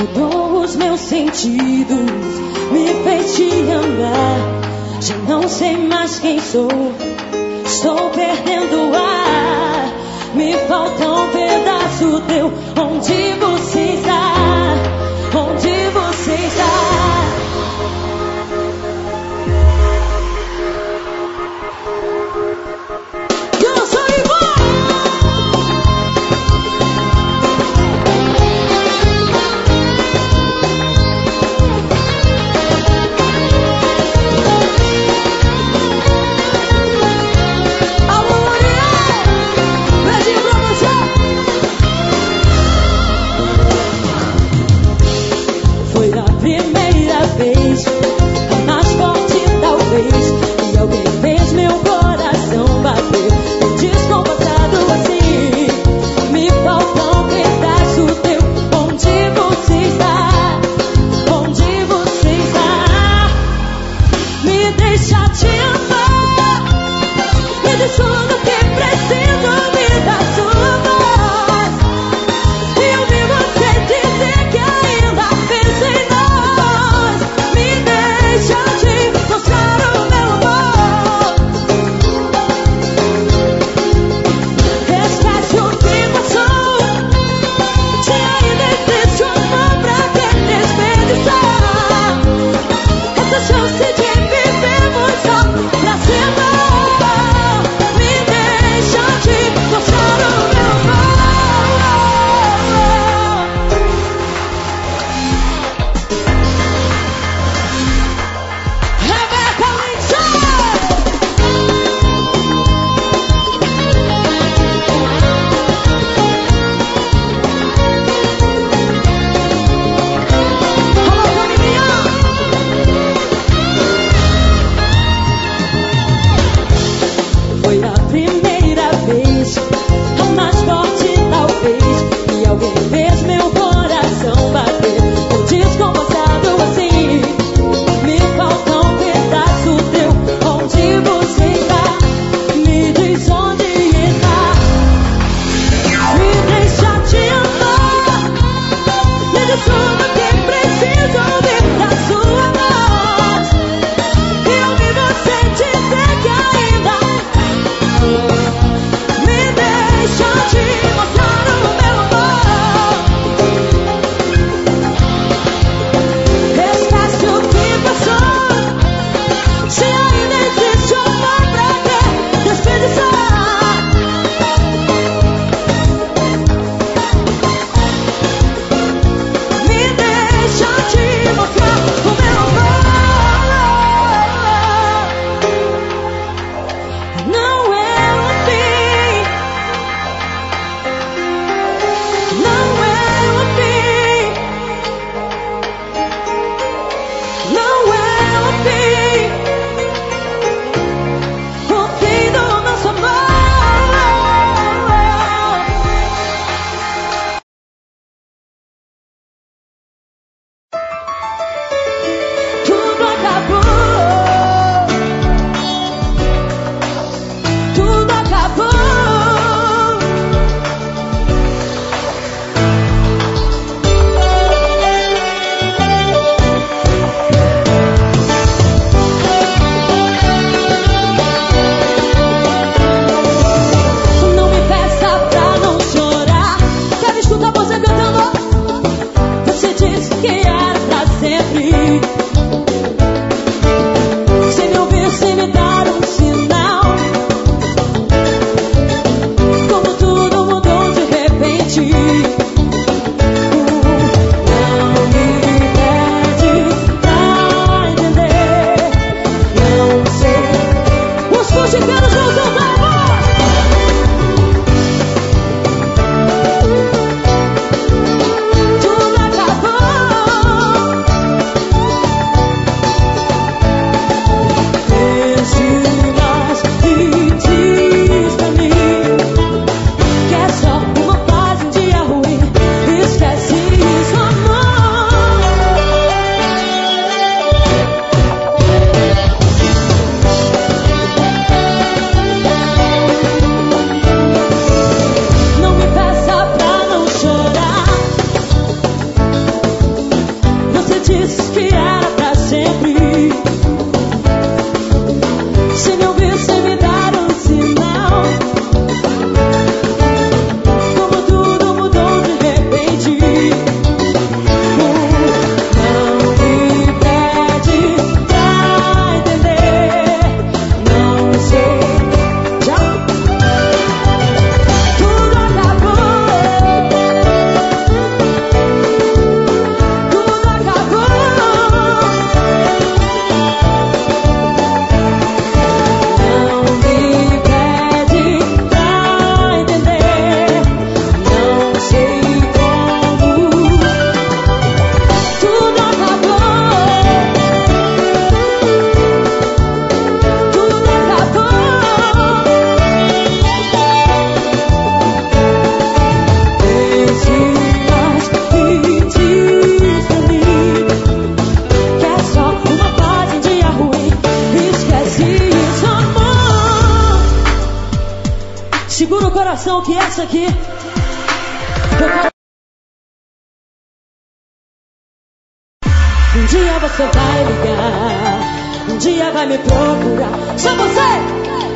mudou os meus sentidos, me fez te amar. Já não sei mais quem sou, estou perdendo o ar. Me falta um pedaço teu, onde você está. Te entender, dessa vez é pra valer.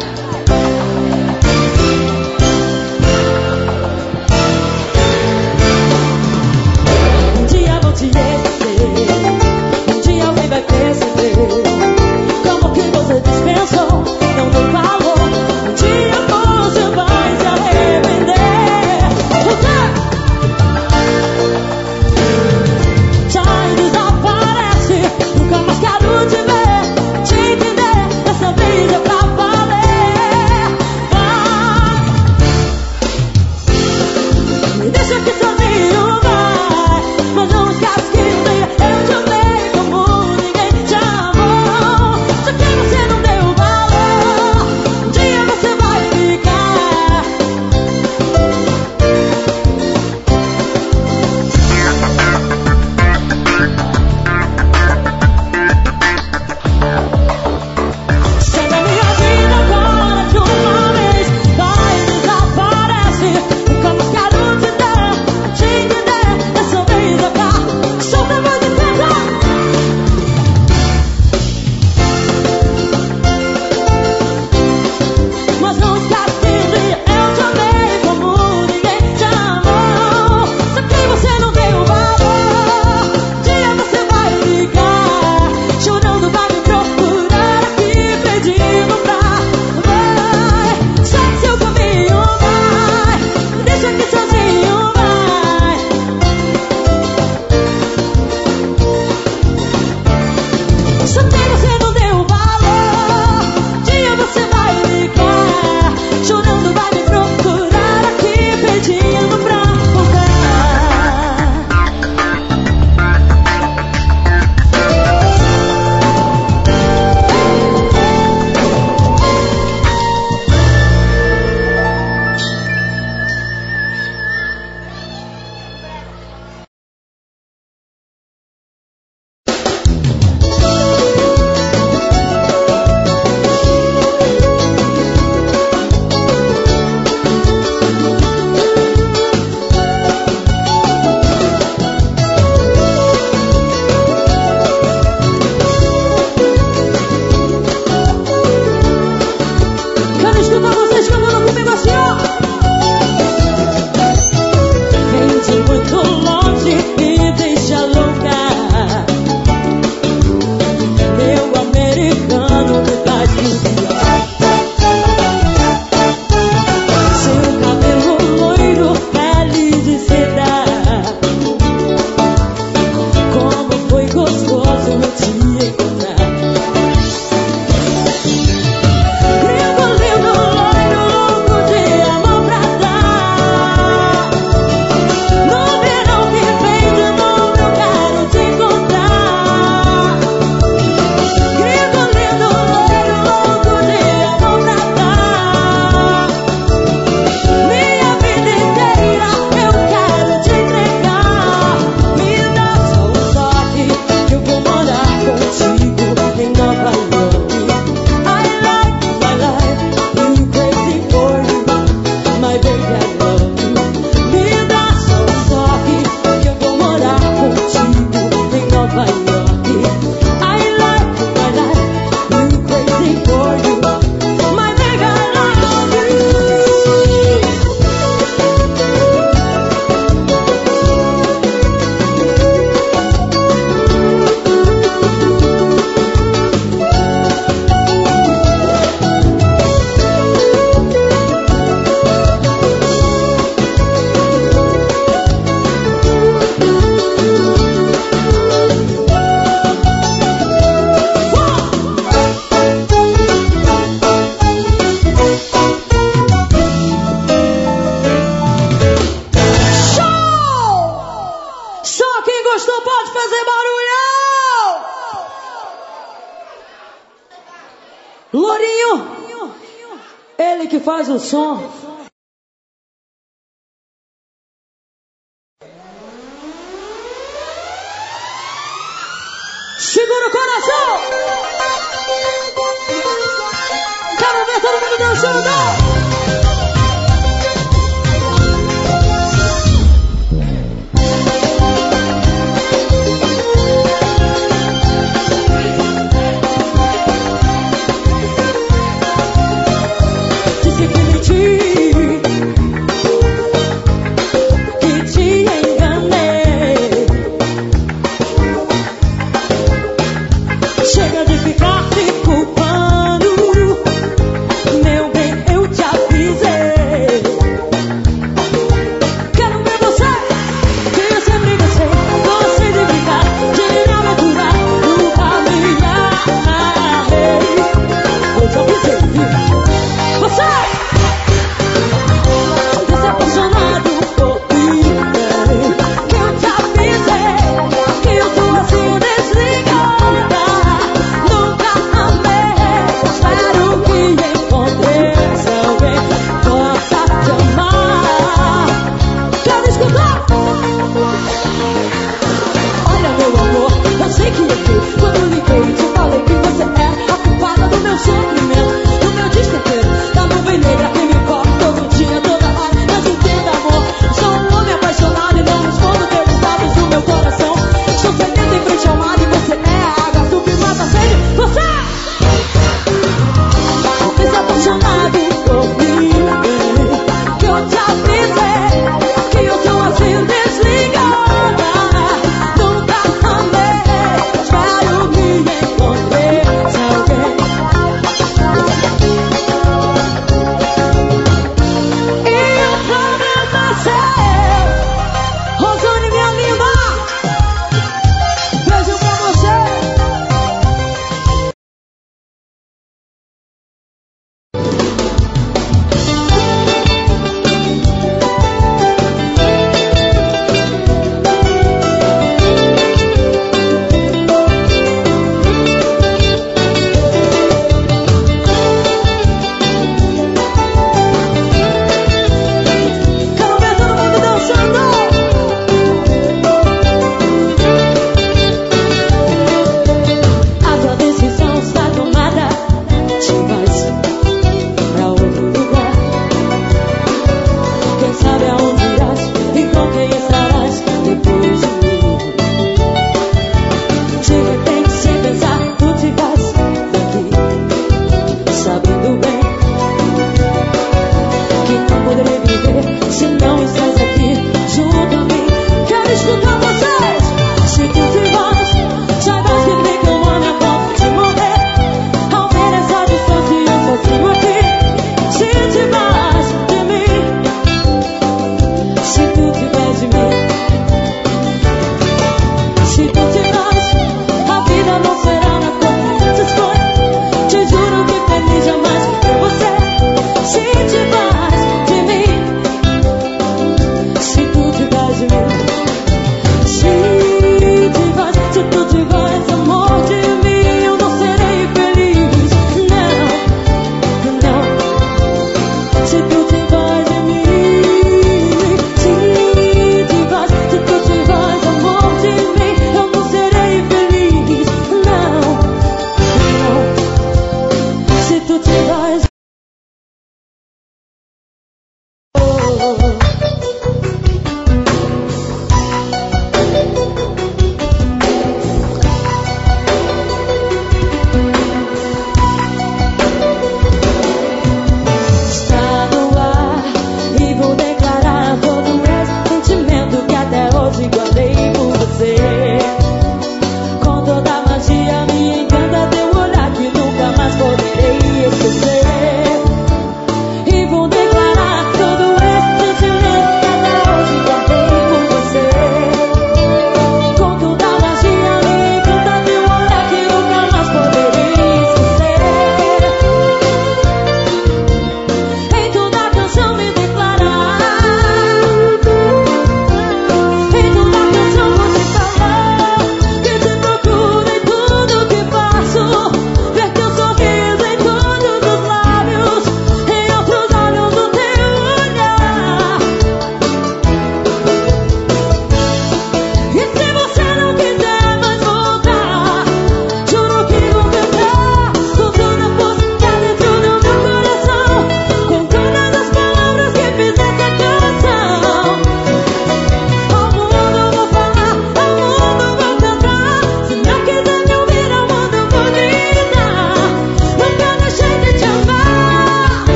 سو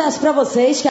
sucesso pra vocês.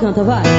Canta, vai.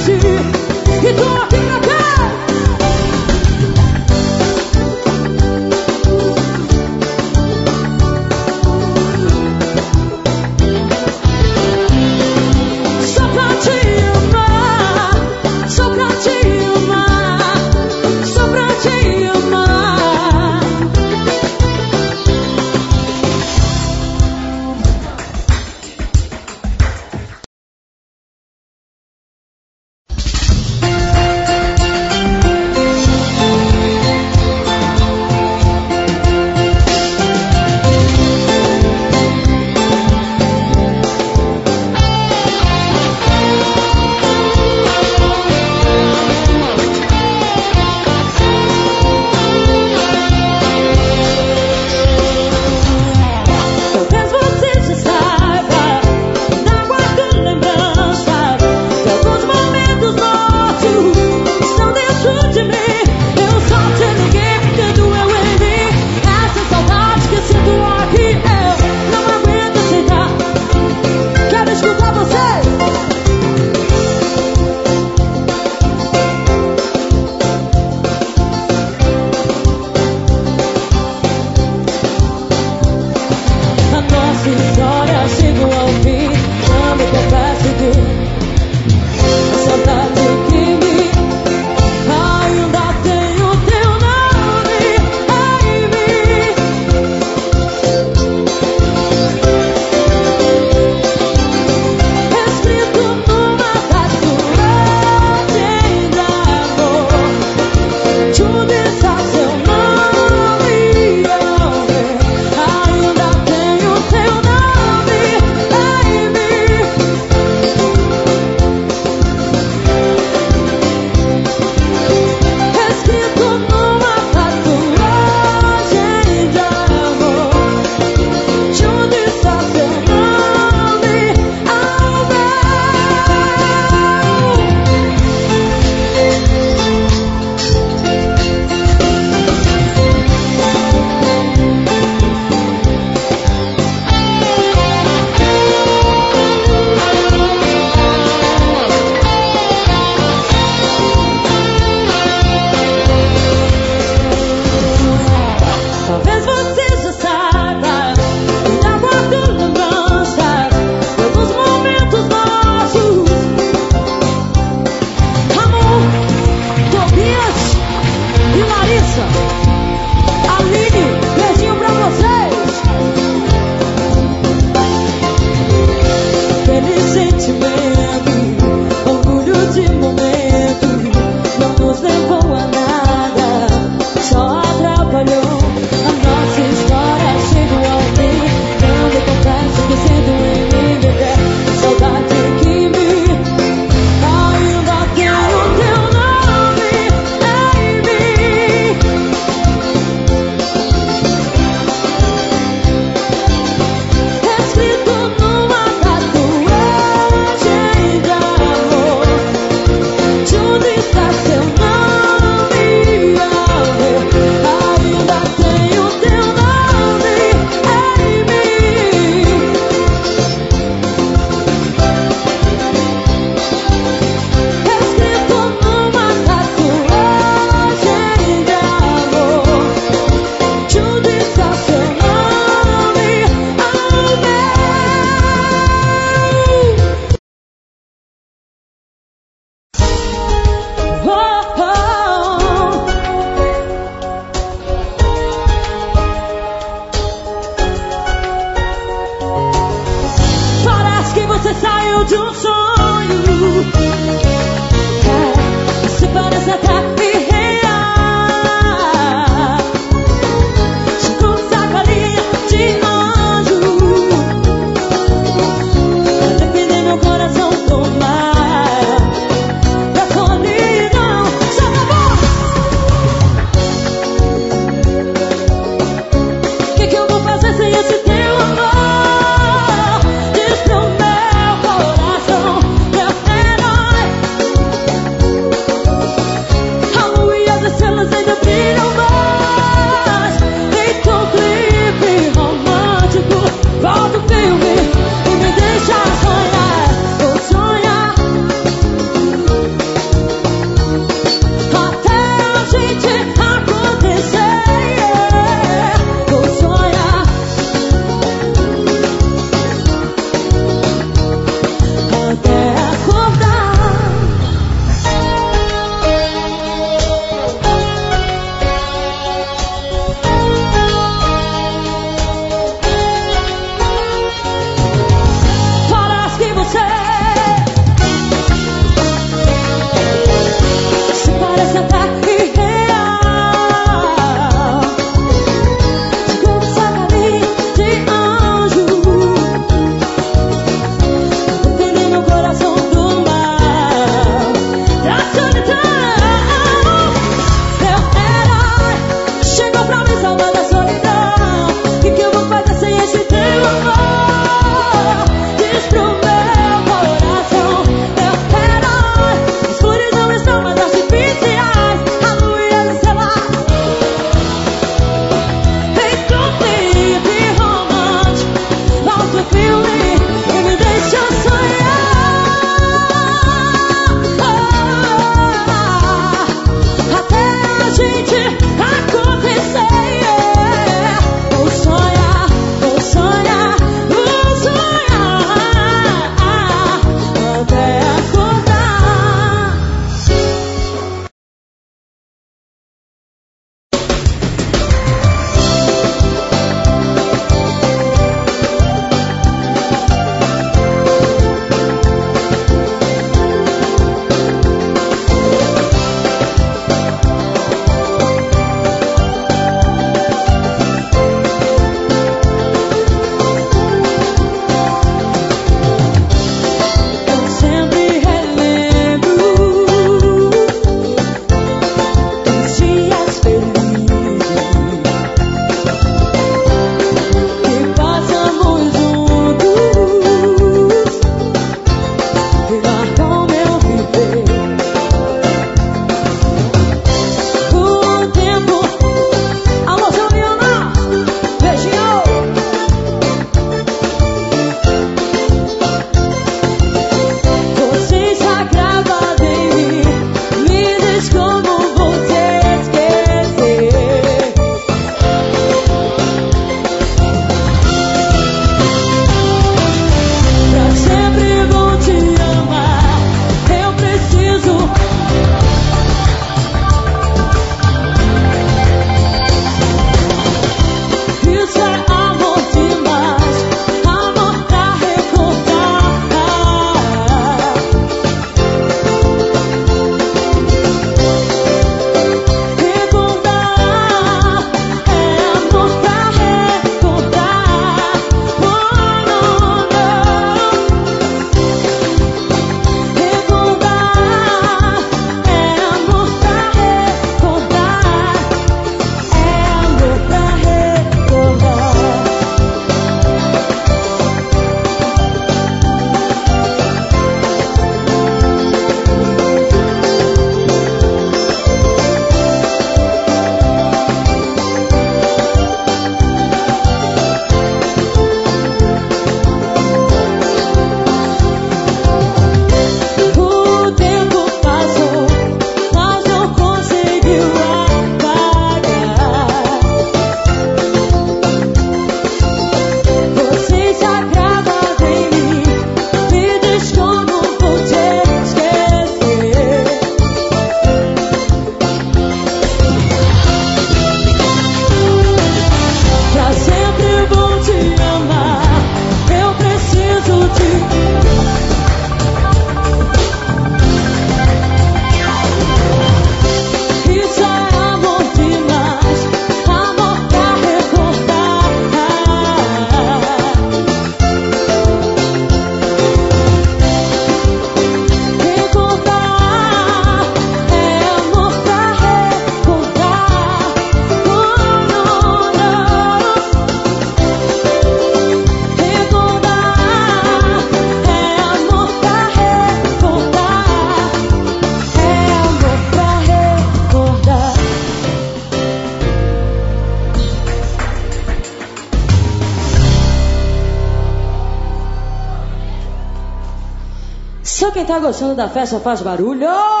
Tá gostando da festa faz barulho!